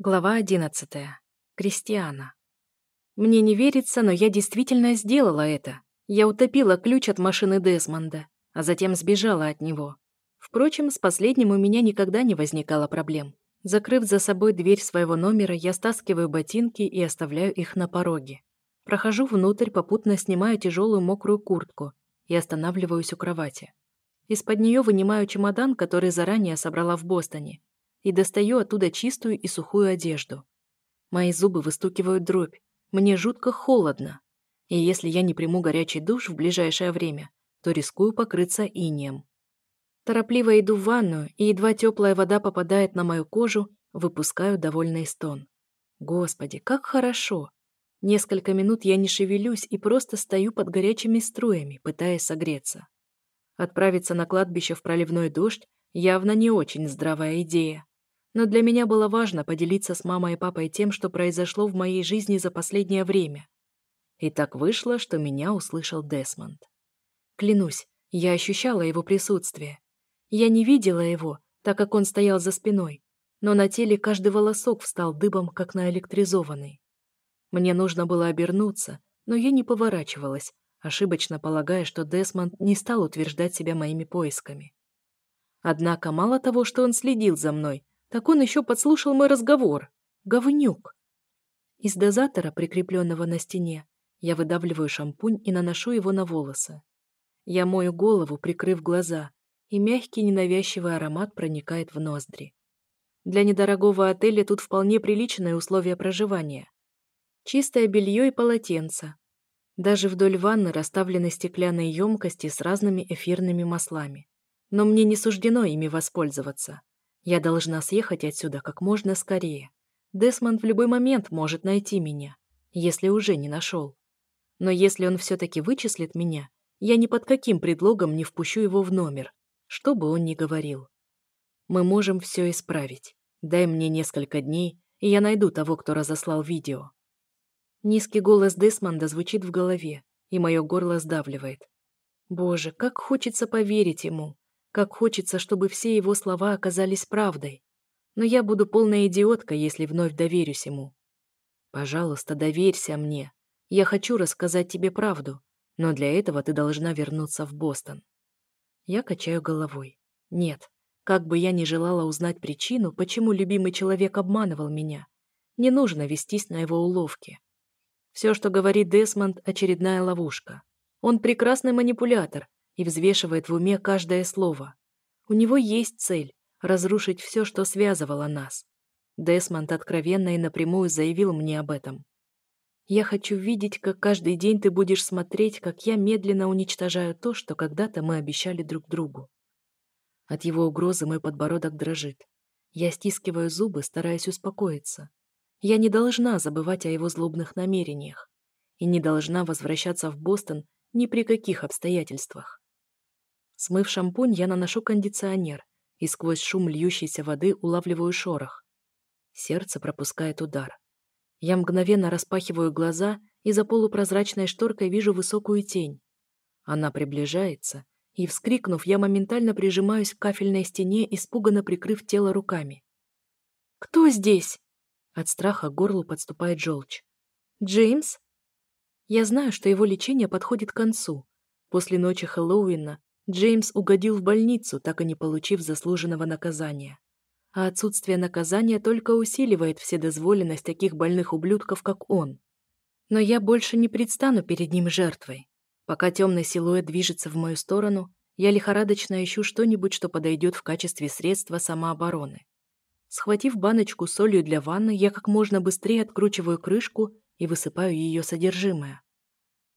Глава одиннадцатая. Кристиана. Мне не верится, но я действительно сделала это. Я утопила ключ от машины Десмонда, а затем сбежала от него. Впрочем, с последним у меня никогда не возникало проблем. Закрыв за собой дверь своего номера, я стаскиваю ботинки и оставляю их на пороге. Прохожу внутрь, попутно снимаю тяжелую мокрую куртку и останавливаюсь у кровати. Из-под нее вынимаю чемодан, который заранее собрала в Бостоне, и достаю оттуда чистую и сухую одежду. Мои зубы выстукивают дробь. Мне жутко холодно. И если я не приму горячий душ в ближайшее время, то рискую покрыться инеем. Торопливо иду в ванную, и едва теплая вода попадает на мою кожу, выпускаю довольный стон. Господи, как хорошо! Несколько минут я не шевелюсь и просто стою под горячими струями, пытаясь согреться. Отправиться на кладбище в проливной дождь явно не очень здравая идея но для меня было важно поделиться с мамой и папой тем, что произошло в моей жизни за последнее время. И так вышло, что меня услышал Десмонд. Клянусь, я ощущала его присутствие. Я не видела его, так как он стоял за спиной, но на теле каждый волосок встал дыбом, как наэлектризованный. Мне нужно было обернуться, но я не поворачивалась, ошибочно полагая, что Десмонд не стал утверждать себя моими поисками. Однако мало того, что он следил за мной, так он еще подслушал мой разговор. Говнюк. Из дозатора, прикрепленного на стене, я выдавливаю шампунь и наношу его на волосы. Я мою голову, прикрыв глаза, и мягкий ненавязчивый аромат проникает в ноздри. Для недорогого отеля тут вполне приличные условия проживания. Чистое белье и полотенце. Даже вдоль ванны расставлены стеклянные емкости с разными эфирными маслами. Но мне не суждено ими воспользоваться. Я должна съехать отсюда как можно скорее. Десмонд в любой момент может найти меня, если уже не нашел. Но если он все-таки вычислит меня, я ни под каким предлогом не впущу его в номер, что бы он ни говорил. Мы можем все исправить. Дай мне несколько дней, и я найду того, кто разослал видео. Низкий голос Десмонда звучит в голове, и мое горло сдавливает. Боже, как хочется поверить ему, как хочется, чтобы все его слова оказались правдой. Но я буду полная идиотка, если вновь доверюсь ему. Пожалуйста, доверься мне. Я хочу рассказать тебе правду, но для этого ты должна вернуться в Бостон. Я качаю головой. Нет, как бы я ни желала узнать причину, почему любимый человек обманывал меня, не нужно вестись на его уловки. Все, что говорит Десмонд, очередная ловушка. Он прекрасный манипулятор, и взвешивает в уме каждое слово. У него есть цель — разрушить все, что связывало нас. Десмонд откровенно и напрямую заявил мне об этом. «Я хочу видеть, как каждый день ты будешь смотреть, как я медленно уничтожаю то, что когда-то мы обещали друг другу». От его угрозы мой подбородок дрожит. Я стискиваю зубы, стараясь успокоиться. Я не должна забывать о его злобных намерениях и не должна возвращаться в Бостон ни при каких обстоятельствах. Смыв шампунь, я наношу кондиционер и сквозь шум льющейся воды улавливаю шорох. Сердце пропускает удар. Я мгновенно распахиваю глаза и за полупрозрачной шторкой вижу высокую тень. Она приближается, и, вскрикнув, я моментально прижимаюсь к кафельной стене, испуганно прикрыв тело руками. «Кто здесь?» От страха горлу подступает желчь. «Джеймс?» Я знаю, что его лечение подходит к концу. После ночи Хэллоуина Джеймс угодил в больницу, так и не получив заслуженного наказания. А отсутствие наказания только усиливает вседозволенность таких больных ублюдков, как он. Но я больше не предстану перед ним жертвой. Пока темный силуэт движется в мою сторону, я лихорадочно ищу что-нибудь, что подойдет в качестве средства самообороны. Схватив баночку с солью для ванны, я как можно быстрее откручиваю крышку и высыпаю ее содержимое.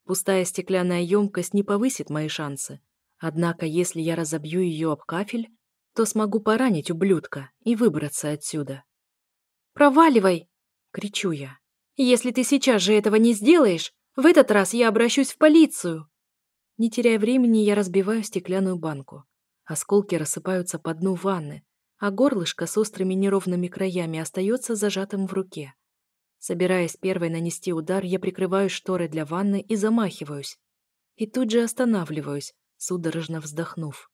Пустая стеклянная емкость не повысит мои шансы, Однако, если я разобью ее об кафель, то смогу поранить ублюдка и выбраться отсюда. «Проваливай!» — кричу я. «Если ты сейчас же этого не сделаешь, в этот раз я обращусь в полицию!» Не теряя времени, я разбиваю стеклянную банку. Осколки рассыпаются по дну ванны, а горлышко с острыми неровными краями остается зажатым в руке. Собираясь первой нанести удар, я прикрываю шторы для ванны и замахиваюсь. И тут же останавливаюсь, судорожно вздохнув.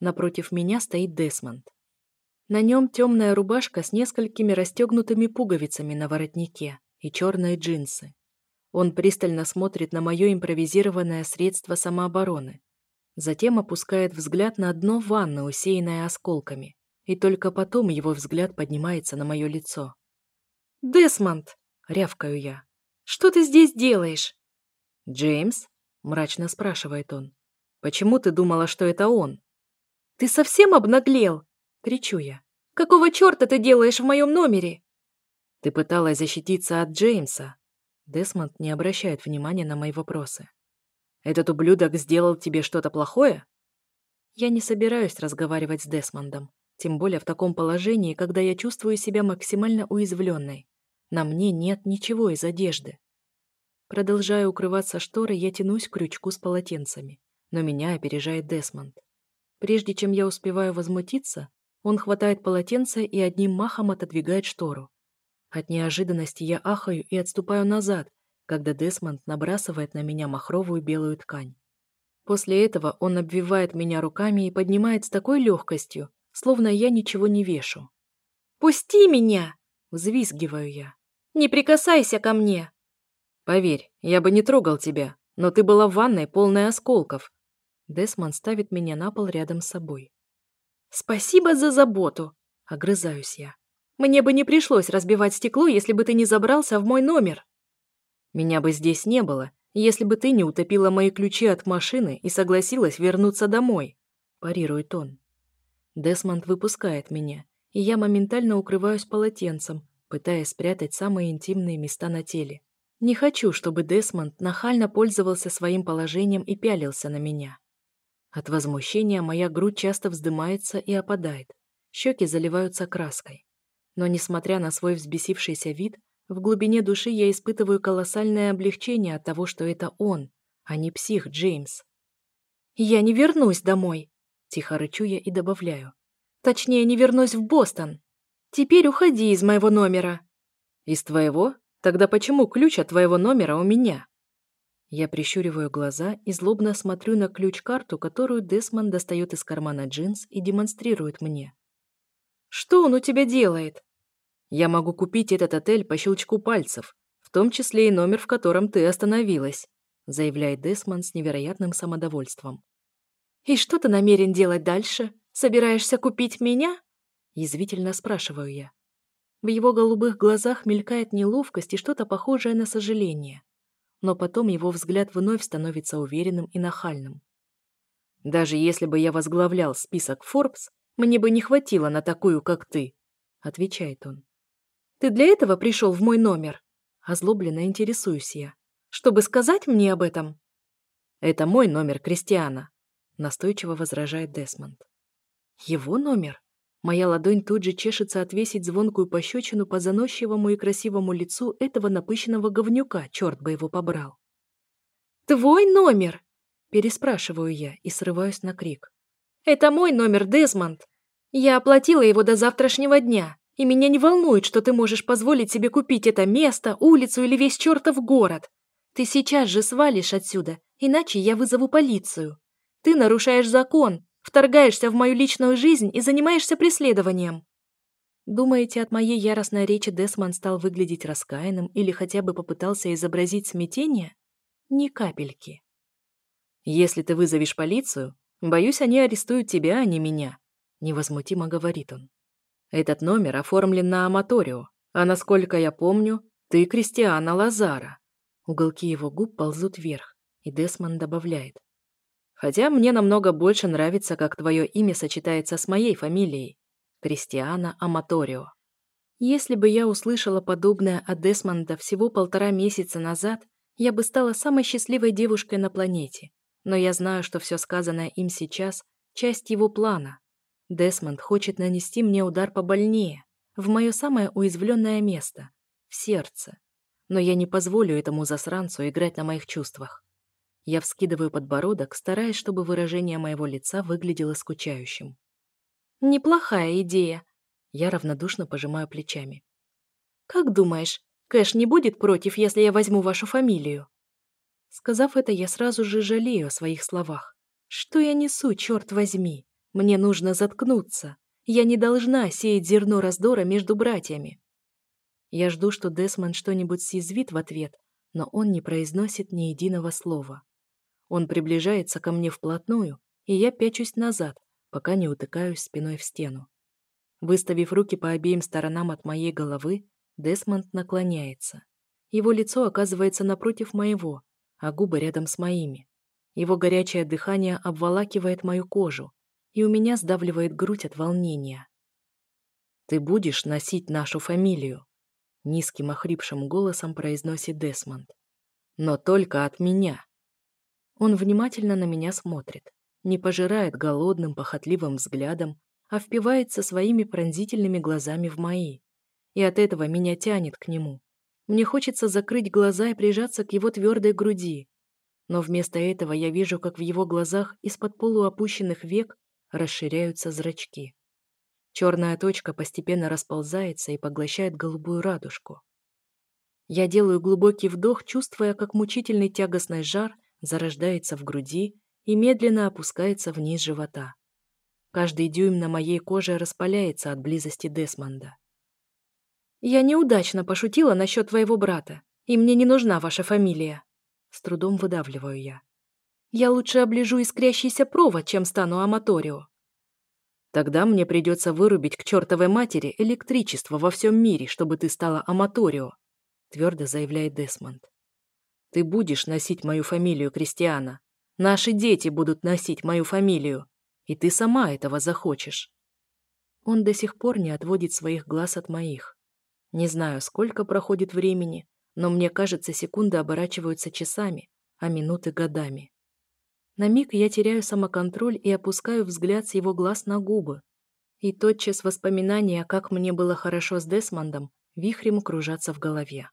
Напротив меня стоит Десмонд. На нем темная рубашка с несколькими расстегнутыми пуговицами на воротнике и черные джинсы. Он пристально смотрит на мое импровизированное средство самообороны. Затем опускает взгляд на дно ванны, усеянное осколками. И только потом его взгляд поднимается на мое лицо. «Десмонд!» — рявкаю я. «Что ты здесь делаешь?» «Джеймс?» — мрачно спрашивает он. «Почему ты думала, что это он?» «Ты совсем обнаглел?» — кричу я. «Какого черта ты делаешь в моем номере?» «Ты пыталась защититься от Джеймса». Десмонд не обращает внимания на мои вопросы. «Этот ублюдок сделал тебе что-то плохое?» Я не собираюсь разговаривать с Десмондом, тем более в таком положении, когда я чувствую себя максимально уязвленной. На мне нет ничего из одежды. Продолжая укрываться шторой, я тянусь к крючку с полотенцами, но меня опережает Десмонд. Прежде чем я успеваю возмутиться, он хватает полотенце и одним махом отодвигает штору. От неожиданности я ахаю и отступаю назад, когда Десмонд набрасывает на меня махровую белую ткань. После этого он обвивает меня руками и поднимает с такой легкостью, словно я ничего не вешу. «Пусти меня!» — взвизгиваю я. «Не прикасайся ко мне!» «Поверь, я бы не трогал тебя, но ты была в ванной, полной осколков». Десмонд ставит меня на пол рядом с собой. «Спасибо за заботу!» — огрызаюсь я. «Мне бы не пришлось разбивать стекло, если бы ты не забрался в мой номер». «Меня бы здесь не было, если бы ты не утопила мои ключи от машины и согласилась вернуться домой», — парирует он. Десмонд выпускает меня, и я моментально укрываюсь полотенцем, пытаясь спрятать самые интимные места на теле. Не хочу, чтобы Десмонд нахально пользовался своим положением и пялился на меня. От возмущения моя грудь часто вздымается и опадает, щеки заливаются краской. Но, несмотря на свой взбесившийся вид, в глубине души я испытываю колоссальное облегчение от того, что это он, а не псих Джеймс. «Я не вернусь домой», — тихо рычу я и добавляю. «Точнее, не вернусь в Бостон. Теперь уходи из моего номера». «Из твоего?» Тогда почему ключ от твоего номера у меня? Я прищуриваю глаза и злобно смотрю на ключ-карту, которую Десмон достает из кармана джинс и демонстрирует мне. «Что он у тебя делает?» «Я могу купить этот отель по щелчку пальцев, в том числе и номер, в котором ты остановилась», заявляет Десмон с невероятным самодовольством. «И что ты намерен делать дальше? Собираешься купить меня?» Язвительно спрашиваю я. В его голубых глазах мелькает неловкость и что-то похожее на сожаление. Но потом его взгляд вновь становится уверенным и нахальным. «Даже если бы я возглавлял список Forbes, мне бы не хватило на такую, как ты», — отвечает он. «Ты для этого пришел в мой номер?» Озлобленно интересуюсь я. «Чтобы сказать мне об этом?» «Это мой номер, Кристиана», — настойчиво возражает Десмонд. «Его номер?» Моя ладонь тут же чешется отвесить звонкую пощечину по заносчивому и красивому лицу этого напыщенного говнюка, черт бы его побрал. «Твой номер?» – переспрашиваю я и срываюсь на крик. «Это мой номер, Дезмонд. Я оплатила его до завтрашнего дня, и меня не волнует, что ты можешь позволить себе купить это место, улицу или весь чертов город. Ты сейчас же свалишь отсюда, иначе я вызову полицию. Ты нарушаешь закон, Вторгаешься в мою личную жизнь и занимаешься преследованием. Думаете, от моей яростной речи Десман стал выглядеть раскаянным или хотя бы попытался изобразить смятение? Ни капельки. Если ты вызовешь полицию, боюсь, они арестуют тебя, а не меня, невозмутимо говорит он. Этот номер оформлен на Аматорио, а насколько я помню, ты Кристиана Лазара. Уголки его губ ползут вверх, и Десман добавляет. Хотя мне намного больше нравится, как твое имя сочетается с моей фамилией. Кристиана Аматорио. Если бы я услышала подобное от Десмонда всего полтора месяца назад, я бы стала самой счастливой девушкой на планете. Но я знаю, что все сказанное им сейчас – часть его плана. Десмонд хочет нанести мне удар побольнее, в мое самое уязвленное место – в сердце. Но я не позволю этому засранцу играть на моих чувствах. Я вскидываю подбородок, стараясь, чтобы выражение моего лица выглядело скучающим. «Неплохая идея», — я равнодушно пожимаю плечами. «Как думаешь, Кэш не будет против, если я возьму вашу фамилию?» Сказав это, я сразу же жалею о своих словах. «Что я несу, черт возьми? Мне нужно заткнуться. Я не должна сеять зерно раздора между братьями. Я жду, что Десмонд что-нибудь съязвит в ответ, но он не произносит ни единого слова. Он приближается ко мне вплотную, и я пячусь назад, пока не утыкаюсь спиной в стену. Выставив руки по обеим сторонам от моей головы, Десмонд наклоняется. Его лицо оказывается напротив моего, а губы рядом с моими. Его горячее дыхание обволакивает мою кожу, и у меня сдавливает грудь от волнения. «Ты будешь носить нашу фамилию», — низким охрипшим голосом произносит Десмонд. «Но только от меня». Он внимательно на меня смотрит, не пожирает голодным, похотливым взглядом, а впивается своими пронзительными глазами в мои. И от этого меня тянет к нему. Мне хочется закрыть глаза и прижаться к его твердой груди. Но вместо этого я вижу, как в его глазах из-под полуопущенных век расширяются зрачки. Черная точка постепенно расползается и поглощает голубую радужку. Я делаю глубокий вдох, чувствуя, как мучительный тягостный жар зарождается в груди и медленно опускается вниз живота. Каждый дюйм на моей коже распаляется от близости Десмонда. «Я неудачно пошутила насчет твоего брата, и мне не нужна ваша фамилия», — с трудом выдавливаю я. Я лучше оближу искрящийся провод, чем стану аматорио. Тогда мне придется вырубить к чертовой матери электричество во всем мире, чтобы ты стала аматорио, твердо заявляет Десмонд. Ты будешь носить мою фамилию, Кристиана. Наши дети будут носить мою фамилию. И ты сама этого захочешь. Он до сих пор не отводит своих глаз от моих. Не знаю, сколько проходит времени, но мне кажется, секунды оборачиваются часами, а минуты годами. На миг я теряю самоконтроль и опускаю взгляд с его глаз на губы. И тотчас воспоминания, как мне было хорошо с Десмондом, вихрем кружатся в голове.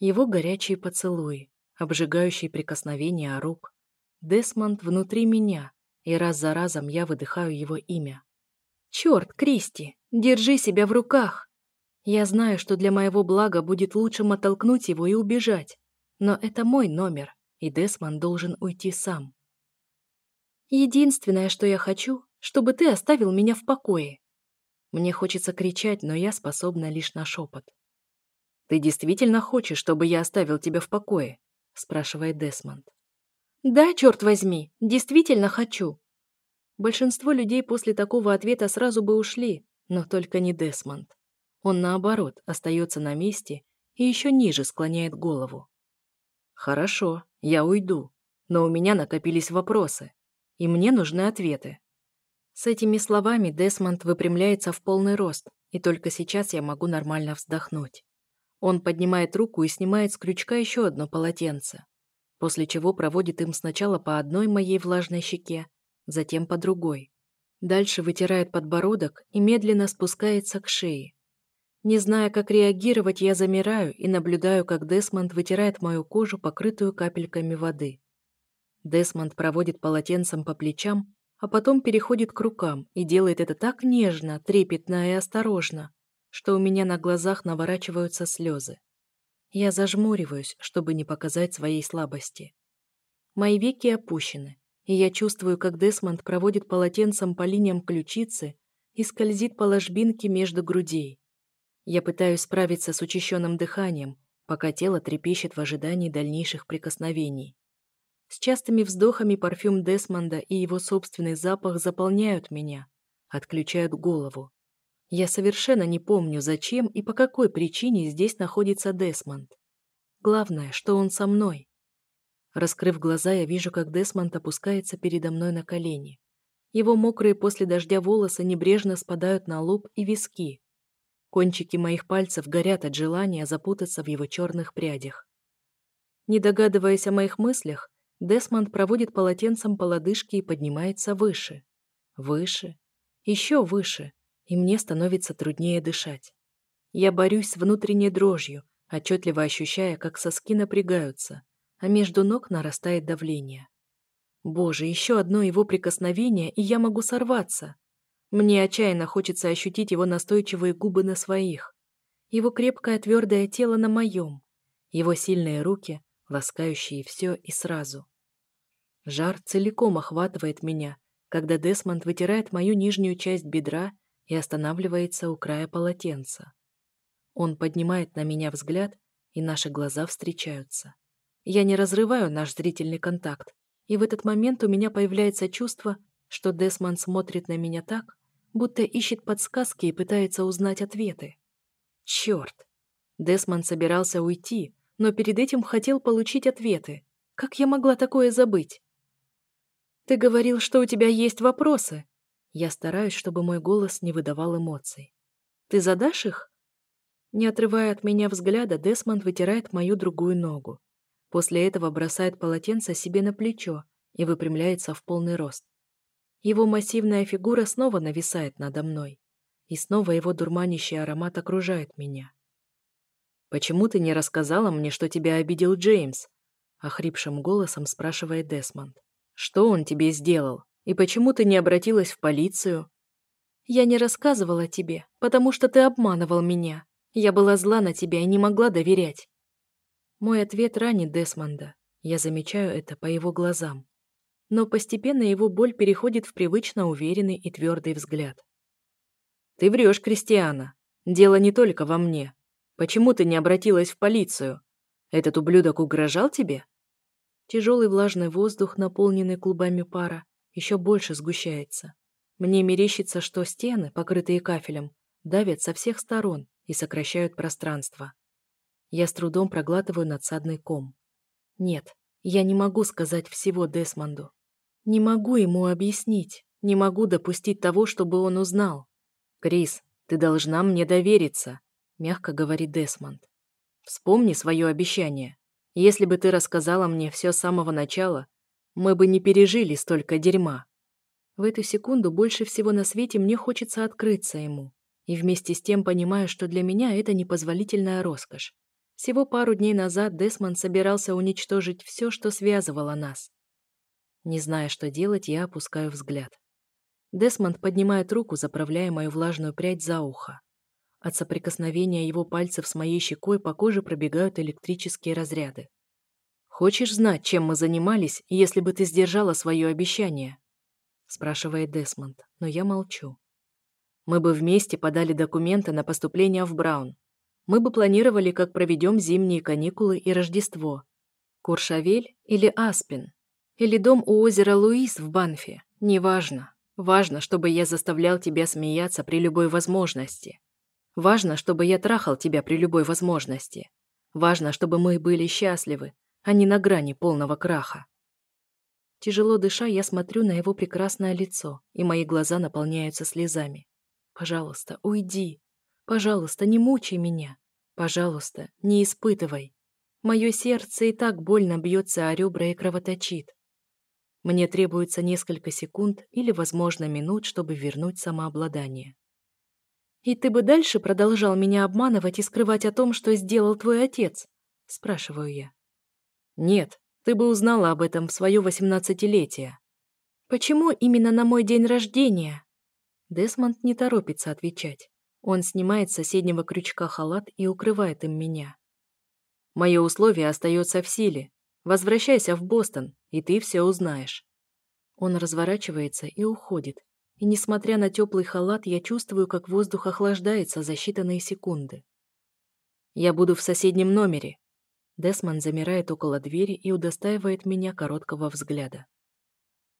Его горячие поцелуи, обжигающие прикосновения рук. Десмонд внутри меня, и раз за разом я выдыхаю его имя. «Черт, Кристи, держи себя в руках!» Я знаю, что для моего блага будет лучшим оттолкнуть его и убежать. Но это мой номер, и Десмонд должен уйти сам. Единственное, что я хочу, чтобы ты оставил меня в покое. Мне хочется кричать, но я способна лишь на шепот. «Ты действительно хочешь, чтобы я оставил тебя в покое?» Спрашивает Десмонд. «Да, черт возьми, действительно хочу». Большинство людей после такого ответа сразу бы ушли, но только не Десмонд. Он, наоборот, остается на месте и еще ниже склоняет голову. «Хорошо, я уйду, но у меня накопились вопросы и мне нужны ответы. С этими словами Десмонд выпрямляется в полный рост, и только сейчас я могу нормально вздохнуть. Он поднимает руку и снимает с крючка еще одно полотенце, после чего проводит им сначала по одной моей влажной щеке, затем по другой. Дальше вытирает подбородок и медленно спускается к шее. Не зная, как реагировать, я замираю и наблюдаю, как Десмонд вытирает мою кожу, покрытую капельками воды. Десмонд проводит полотенцем по плечам, а потом переходит к рукам и делает это так нежно, трепетно и осторожно, что у меня на глазах наворачиваются слезы. Я зажмуриваюсь, чтобы не показать своей слабости. Мои веки опущены, и я чувствую, как Десмонд проводит полотенцем по линиям ключицы и скользит по ложбинке между грудей. Я пытаюсь справиться с учащенным дыханием, пока тело трепещет в ожидании дальнейших прикосновений. С частыми вздохами парфюм Десмонда и его собственный запах заполняют меня, отключают голову. Я совершенно не помню, зачем и по какой причине здесь находится Десмонд. Главное, что он со мной. Раскрыв глаза, я вижу, как Десмонд опускается передо мной на колени. Его мокрые после дождя волосы небрежно спадают на лоб и виски. Кончики моих пальцев горят от желания запутаться в его черных прядях. Не догадываясь о моих мыслях, Десмонд проводит полотенцем по лодыжке и поднимается выше. Выше. Еще выше. И мне становится труднее дышать. Я борюсь с внутренней дрожью, отчетливо ощущая, как соски напрягаются, а между ног нарастает давление. Боже, еще одно его прикосновение, и я могу сорваться. Мне отчаянно хочется ощутить его настойчивые губы на своих, его крепкое твердое тело на моем, его сильные руки, ласкающие все и сразу. Жар целиком охватывает меня, когда Десмонд вытирает мою нижнюю часть бедра и останавливается у края полотенца. Он поднимает на меня взгляд, и наши глаза встречаются. Я не разрываю наш зрительный контакт, и в этот момент у меня появляется чувство, что Десман смотрит на меня так, будто ищет подсказки и пытается узнать ответы. Черт! Десман собирался уйти, но перед этим хотел получить ответы. Как я могла такое забыть? «Ты говорил, что у тебя есть вопросы». Я стараюсь, чтобы мой голос не выдавал эмоций. «Ты задашь их?» Не отрывая от меня взгляда, Десмонд вытирает мою другую ногу. После этого бросает полотенце себе на плечо и выпрямляется в полный рост. Его массивная фигура снова нависает надо мной, и снова его дурманящий аромат окружает меня. «Почему ты не рассказала мне, что тебя обидел Джеймс?» — охрипшим голосом спрашивает Десмонд. Что он тебе сделал? И почему ты не обратилась в полицию? Я не рассказывала тебе, потому что ты обманывал меня. Я была зла на тебя и не могла доверять. Мой ответ ранит Десмонда. Я замечаю это по его глазам. Но постепенно его боль переходит в привычно уверенный и твердый взгляд. «Ты врешь, Кристиана. Дело не только во мне. Почему ты не обратилась в полицию? Этот ублюдок угрожал тебе?» Тяжелый влажный воздух, наполненный клубами пара, еще больше сгущается. Мне мерещится, что стены, покрытые кафелем, давят со всех сторон и сокращают пространство. Я с трудом проглатываю надсадный ком. Нет, я не могу сказать всего Десмонду. Не могу ему объяснить, не могу допустить того, чтобы он узнал. «Крис, ты должна мне довериться», — мягко говорит Десмонд. «Вспомни свое обещание. Если бы ты рассказала мне все с самого начала, мы бы не пережили столько дерьма. В эту секунду больше всего на свете мне хочется открыться ему. И вместе с тем понимаю, что для меня это непозволительная роскошь. Всего пару дней назад Десмон собирался уничтожить все, что связывало нас. Не зная, что делать, я опускаю взгляд. Десмонд поднимает руку, заправляя мою влажную прядь за ухо. От соприкосновения его пальцев с моей щекой по коже пробегают электрические разряды. «Хочешь знать, чем мы занимались, если бы ты сдержала свое обещание?» спрашивает Десмонд, но я молчу. Мы бы вместе подали документы на поступление в Браун. Мы бы планировали, как проведем зимние каникулы и Рождество. Куршавель или Аспен. Или дом у озера Луис в Банфе. Неважно. Важно, чтобы я заставлял тебя смеяться при любой возможности. Важно, чтобы я трахал тебя при любой возможности. Важно, чтобы мы были счастливы, а не на грани полного краха. Тяжело дыша, я смотрю на его прекрасное лицо, и мои глаза наполняются слезами. Пожалуйста, уйди. Пожалуйста, не мучай меня. Пожалуйста, не испытывай. Мое сердце и так больно бьется о ребра и кровоточит. Мне требуется несколько секунд или, возможно, минут, чтобы вернуть самообладание. «И ты бы дальше продолжал меня обманывать и скрывать о том, что сделал твой отец?» – спрашиваю я. «Нет, ты бы узнала об этом в свое восемнадцатилетие». «Почему именно на мой день рождения?» Десмонд не торопится отвечать. Он снимает с соседнего крючка халат и укрывает им меня. «Мое условие остается в силе. Возвращайся в Бостон, и ты все узнаешь». Он разворачивается и уходит, и, несмотря на теплый халат, я чувствую, как воздух охлаждается за считанные секунды. «Я буду в соседнем номере». Десман замирает около двери и удостаивает меня короткого взгляда.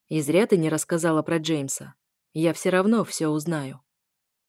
«И зря ты не рассказала про Джеймса. Я все равно все узнаю».